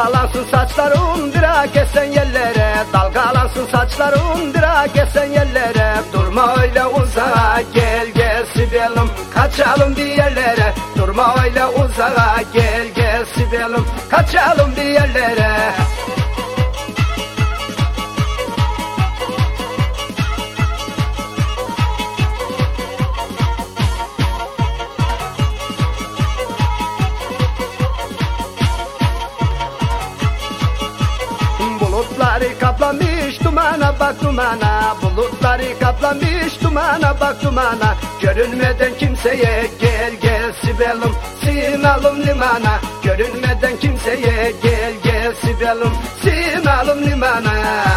Dalgalansın saçların dirak etsen yerlere. Dalgalansın saçların dirak etsen yerlere. Durma öyle uzağa gel gel Sibelim. Kaçalım bir yerlere. Durma öyle uzağa gel gel Sibelim. Kaçalım bir yerlere kaplamış dumana bak dumana Bulutları kaplamış dumana bak dumana. Görünmeden kimseye gel gel Sibelim Sinalım limana. Görünmeden kimseye gel gel Sibelim Sinalım limana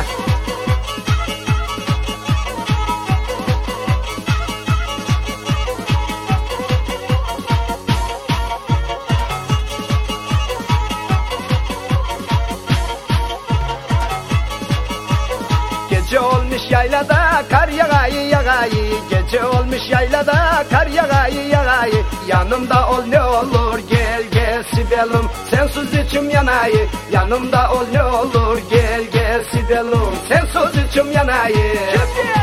yaylada kar yağayı yağayı. Gece olmuş yaylada kar yağayı yağayı. Yanımda ol ne olur gel gel Sibelim Sensiz içim yanayı. Yanımda ol ne olur gel gel Sibelim Sensiz içim yanayı. Dağların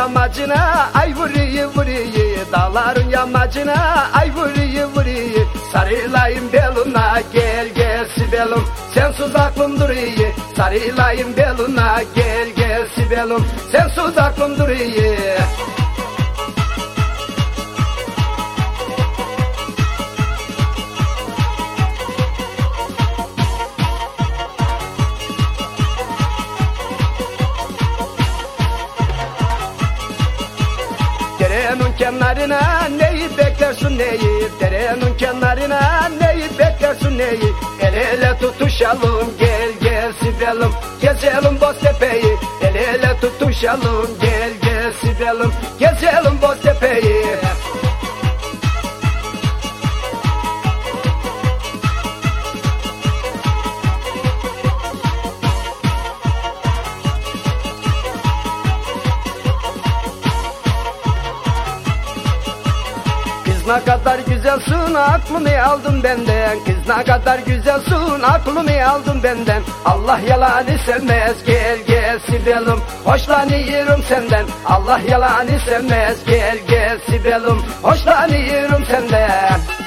yamacına ay vuruyu vuruyu Dağların yamacına ay vuruyu vuruyu Sarılayım beluna gel gel Sibelim Sensiz aklım duruyor. Sarılayım beluna gel gel Sibelim Sensiz aklım duruyor kenarına neyi beklersin neyi? Derenin kenarına neyi beklersin neyi? El ele tutuşalım gel gel Sibelim Gezelim Boztepe'yi El ele tutuşalım gel gel Sibelim Gezelim Boztepe'yi ne kadar güzelsin aklımı aldın benden? Kız ne kadar güzelsin aklımı aldın benden? Allah yalanı sevmez gel gel Sibelim. Hoşlanıyorum senden. Allah yalanı sevmez gel gel Sibelim. Hoşlanıyorum senden